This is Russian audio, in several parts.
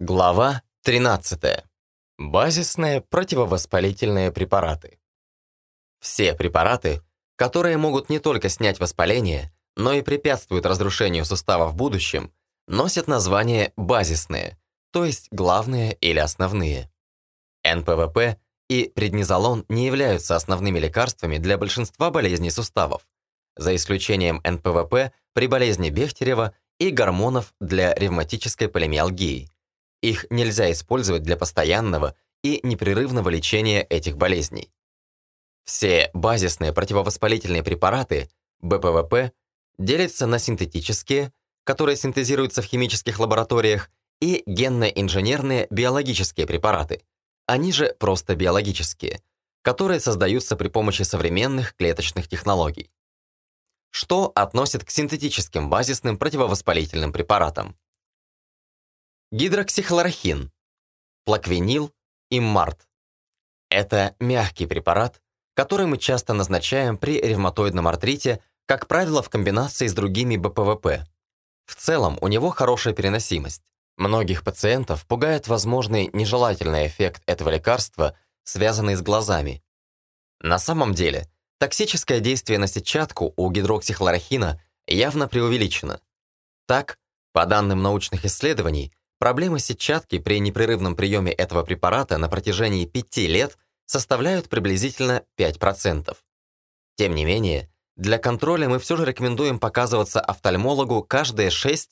Глава 13. Базисные противовоспалительные препараты. Все препараты, которые могут не только снять воспаление, но и препятствуют разрушению сустава в будущем, носят название базисные, то есть главные или основные. НПВП и преднизолон не являются основными лекарствами для большинства болезней суставов, за исключением НПВП при болезни Бехтерева и гормонов для ревматической полимиалгии – их нельзя использовать для постоянного и непрерывного лечения этих болезней. Все базисные противовоспалительные препараты, БПВП, делятся на синтетические, которые синтезируются в химических лабораториях, и генно-инженерные биологические препараты, они же просто биологические, которые создаются при помощи современных клеточных технологий. Что относит к синтетическим базисным противовоспалительным препаратам? Гидроксихлорохин, плаквенил и март. Это мягкий препарат, который мы часто назначаем при ревматоидном артрите, как правило, в комбинации с другими БПВП. В целом, у него хорошая переносимость. Многих пациентов пугает возможный нежелательный эффект этого лекарства, связанный с глазами. На самом деле, токсическое действие на сетчатку у гидроксихлорохина явно преувеличено. Так, по данным научных исследований, Проблемы сетчатки при непрерывном приеме этого препарата на протяжении 5 лет составляют приблизительно 5%. Тем не менее, для контроля мы все же рекомендуем показываться офтальмологу каждые 6-12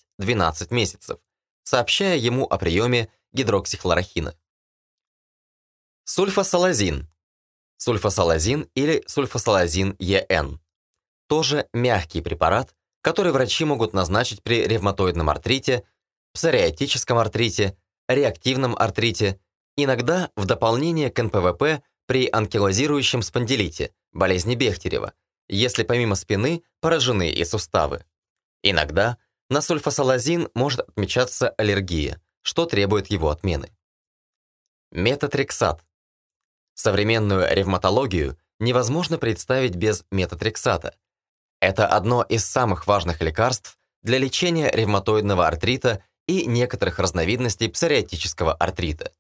месяцев, сообщая ему о приеме гидроксихлорохина. Сульфасалазин. Сульфасалазин или сульфасалазин ЕН. Тоже мягкий препарат, который врачи могут назначить при ревматоидном артрите псориатическом артрите, реактивном артрите, иногда в дополнение к НПВП при анкилозирующем спондилите, болезни Бехтерева, если помимо спины поражены и суставы. Иногда на сульфасалазин может отмечаться аллергия, что требует его отмены. Метатрексат. Современную ревматологию невозможно представить без метатрексата. Это одно из самых важных лекарств для лечения ревматоидного артрита и некоторых разновидностей псориатического артрита.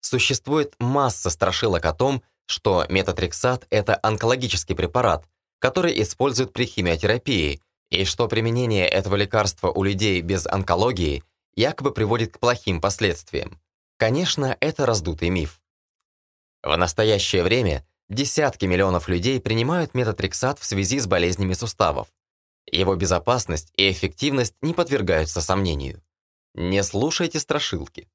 Существует масса страшилок о том, что метатрексат – это онкологический препарат, который используют при химиотерапии, и что применение этого лекарства у людей без онкологии якобы приводит к плохим последствиям. Конечно, это раздутый миф. В настоящее время десятки миллионов людей принимают метатрексат в связи с болезнями суставов. Его безопасность и эффективность не подвергаются сомнению. Не слушайте страшилки.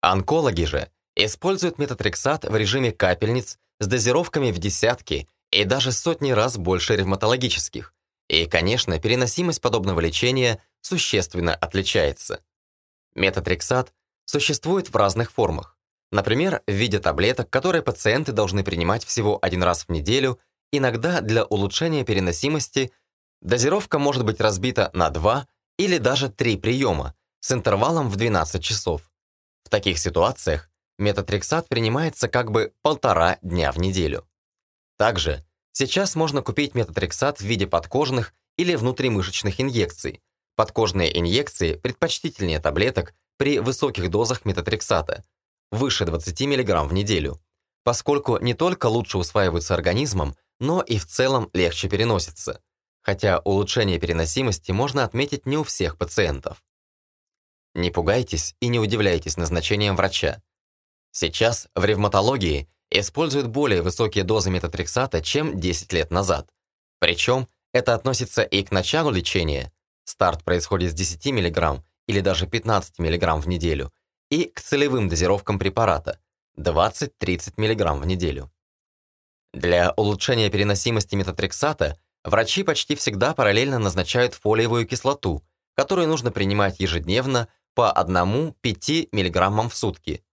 Онкологи же используют метатрексат в режиме капельниц с дозировками в десятки и даже сотни раз больше ревматологических. И, конечно, переносимость подобного лечения существенно отличается. Метатрексат существует в разных формах. Например, в виде таблеток, которые пациенты должны принимать всего один раз в неделю, иногда для улучшения переносимости дозировка может быть разбита на два или даже три приема, с интервалом в 12 часов. В таких ситуациях метатрексат принимается как бы полтора дня в неделю. Также сейчас можно купить метатрексат в виде подкожных или внутримышечных инъекций. Подкожные инъекции предпочтительнее таблеток при высоких дозах метатрексата, выше 20 мг в неделю, поскольку не только лучше усваиваются организмом, но и в целом легче переносятся. Хотя улучшение переносимости можно отметить не у всех пациентов. Не пугайтесь и не удивляйтесь назначением врача. Сейчас в ревматологии используют более высокие дозы метатрексата, чем 10 лет назад. Причем это относится и к началу лечения, старт происходит с 10 мг или даже 15 мг в неделю, и к целевым дозировкам препарата 20-30 мг в неделю. Для улучшения переносимости метатрексата врачи почти всегда параллельно назначают фолиевую кислоту, которую нужно принимать ежедневно по 1-5 мг в сутки.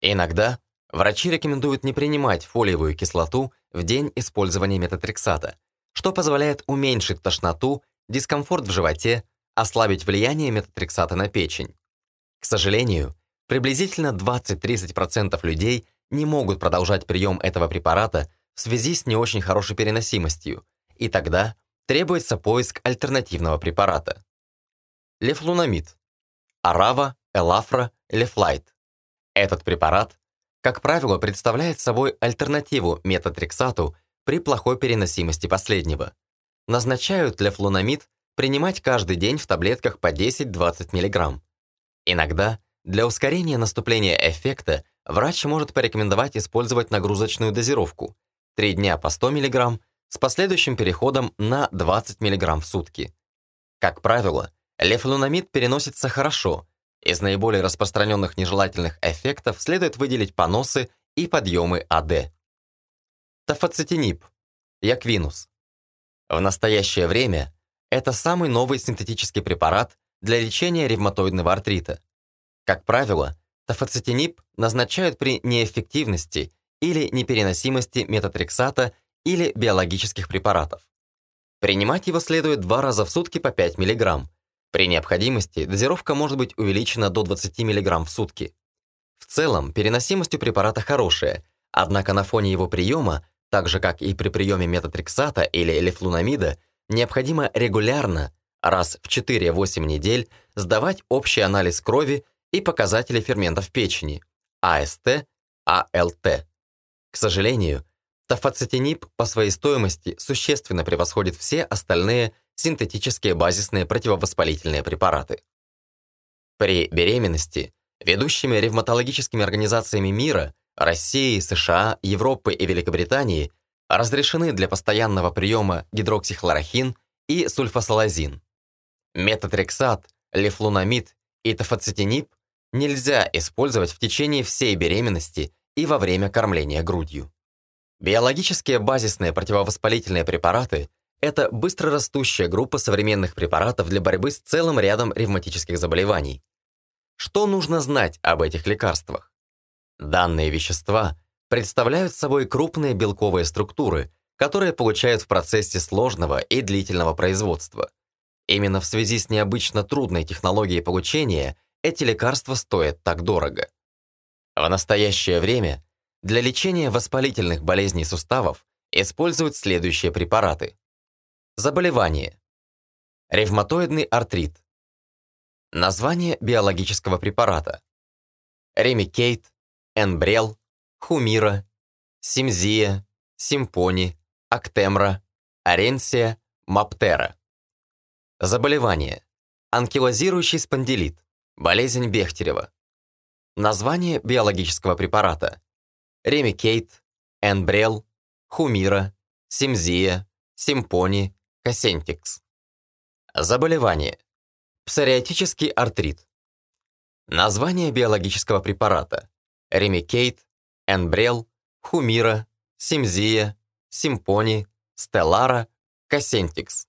Иногда врачи рекомендуют не принимать фолиевую кислоту в день использования метатрексата, что позволяет уменьшить тошноту, дискомфорт в животе, ослабить влияние метатрексата на печень. К сожалению, приблизительно 20-30% людей не могут продолжать прием этого препарата в связи с не очень хорошей переносимостью, и тогда требуется поиск альтернативного препарата. Лефлунамид Арава, Элафра Leflite. Этот препарат, как правило, представляет собой альтернативу метатрексату при плохой переносимости последнего. Назначают лефлунамид принимать каждый день в таблетках по 10-20 мг. Иногда для ускорения наступления эффекта врач может порекомендовать использовать нагрузочную дозировку 3 дня по 100 мг с последующим переходом на 20 мг в сутки. Как правило, лефлунамид переносится хорошо. Из наиболее распространенных нежелательных эффектов следует выделить поносы и подъемы АД. Тафацетинип, Яквинус. В настоящее время это самый новый синтетический препарат для лечения ревматоидного артрита. Как правило, тафацетинип назначают при неэффективности или непереносимости метатрексата или биологических препаратов. Принимать его следует два раза в сутки по 5 мг. При необходимости дозировка может быть увеличена до 20 мг в сутки. В целом, переносимость у препарата хорошая, однако на фоне его приема, так же как и при приеме метатрексата или лефлунамида, необходимо регулярно, раз в 4-8 недель, сдавать общий анализ крови и показатели ферментов печени, АСТ, АЛТ. К сожалению, тафацетинип по своей стоимости существенно превосходит все остальные синтетические базисные противовоспалительные препараты. При беременности ведущими ревматологическими организациями мира России, США, Европы и Великобритании разрешены для постоянного приема гидроксихлорохин и сульфасалазин. Метатрексат, лефлунамид и тафацетинип нельзя использовать в течение всей беременности и во время кормления грудью. Биологические базисные противовоспалительные препараты – это быстрорастущая группа современных препаратов для борьбы с целым рядом ревматических заболеваний. Что нужно знать об этих лекарствах? Данные вещества представляют собой крупные белковые структуры, которые получают в процессе сложного и длительного производства. Именно в связи с необычно трудной технологией получения эти лекарства стоят так дорого. В настоящее время для лечения воспалительных болезней суставов используют следующие препараты. Заболевание. Ревматоидный артрит. Название биологического препарата. Ремикейт, Энбрел, Хумира, Симзия, Симпони, Актемра, Оренсия, Мабтера. Заболевание. Анкилозирующий спондилит. Болезнь Бехтерева. Название биологического препарата. Ремикейт, Энбрел, Хумира, Симзия, Симпони, Кассентикс. Заболевание. Псориатический артрит. Название биологического препарата. Ремикейт, Энбрел, Хумира, Симзия, Симпони, Стеллара, Кассентикс.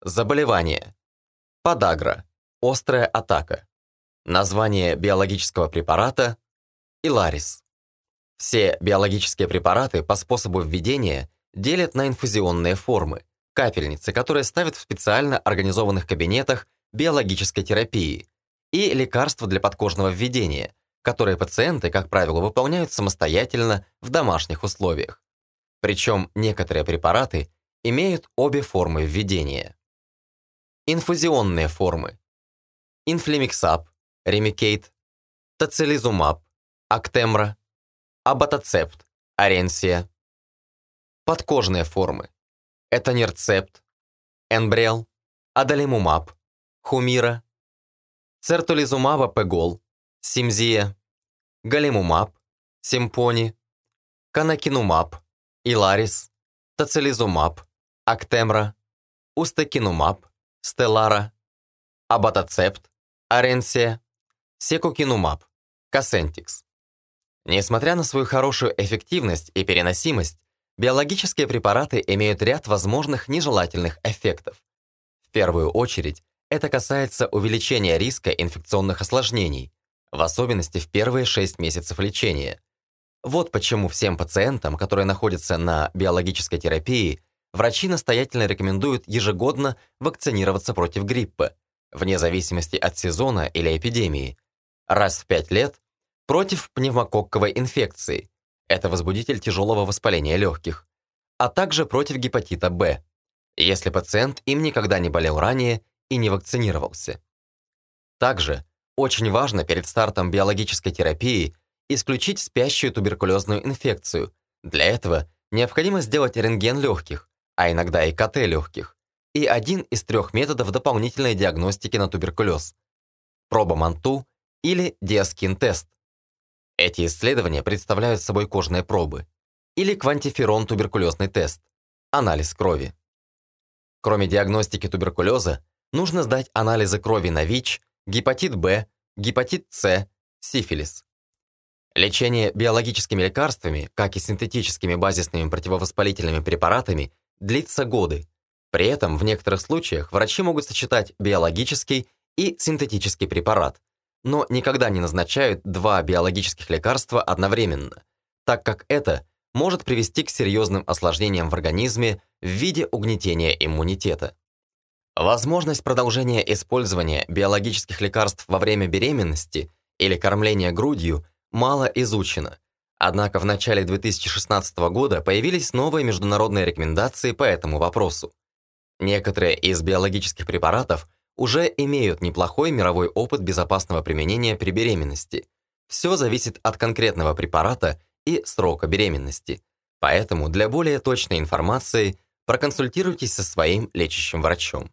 Заболевание. Подагра. Острая атака. Название биологического препарата – Иларис. Все биологические препараты по способу введения делят на инфузионные формы, капельницы, которые ставят в специально организованных кабинетах биологической терапии, и лекарства для подкожного введения, которые пациенты, как правило, выполняют самостоятельно в домашних условиях. Причем некоторые препараты имеют обе формы введения. Инфузионные формы. Инфликсимаб, ремикейт, тоцилизумаб, актемра, абатацепт, оренсия. Подкожные формы. Этанерцепт, энбрел, адалимумаб, хумира, цертолизумаба пегол, симзия, голимумаб, симпони, канакинумаб, иларис, тоцилизумаб, актемра, устекинумаб, стеллара, абатацепт, аренсия, секукинумаб, кассентикс. Несмотря на свою хорошую эффективность и переносимость, биологические препараты имеют ряд возможных нежелательных эффектов. В первую очередь, это касается увеличения риска инфекционных осложнений, в особенности в первые 6 месяцев лечения. Вот почему всем пациентам, которые находятся на биологической терапии, врачи настоятельно рекомендуют ежегодно вакцинироваться против гриппа, вне зависимости от сезона или эпидемии, раз в 5 лет против пневмококковой инфекции, это возбудитель тяжелого воспаления легких, а также против гепатита Б, если пациент им никогда не болел ранее и не вакцинировался. Также Очень важно перед стартом биологической терапии исключить спящую туберкулезную инфекцию. Для этого необходимо сделать рентген легких, а иногда и КТ легких, и один из трех методов дополнительной диагностики на туберкулез – проба Манту или диаскин-тест. Эти исследования представляют собой кожные пробы или квантиферон туберкулезный тест – анализ крови. Кроме диагностики туберкулеза, нужно сдать анализы крови на ВИЧ, гепатит Б, гепатит С, сифилис. Лечение биологическими лекарствами, как и синтетическими базисными противовоспалительными препаратами, длится годы. При этом в некоторых случаях врачи могут сочетать биологический и синтетический препарат, но никогда не назначают два биологических лекарства одновременно, так как это может привести к серьезным осложнениям в организме в виде угнетения иммунитета. Возможность продолжения использования биологических лекарств во время беременности или кормления грудью мало изучена, однако в начале 2016 года появились новые международные рекомендации по этому вопросу. Некоторые из биологических препаратов уже имеют неплохой мировой опыт безопасного применения при беременности. Все зависит от конкретного препарата и срока беременности. Поэтому для более точной информации проконсультируйтесь со своим лечащим врачом.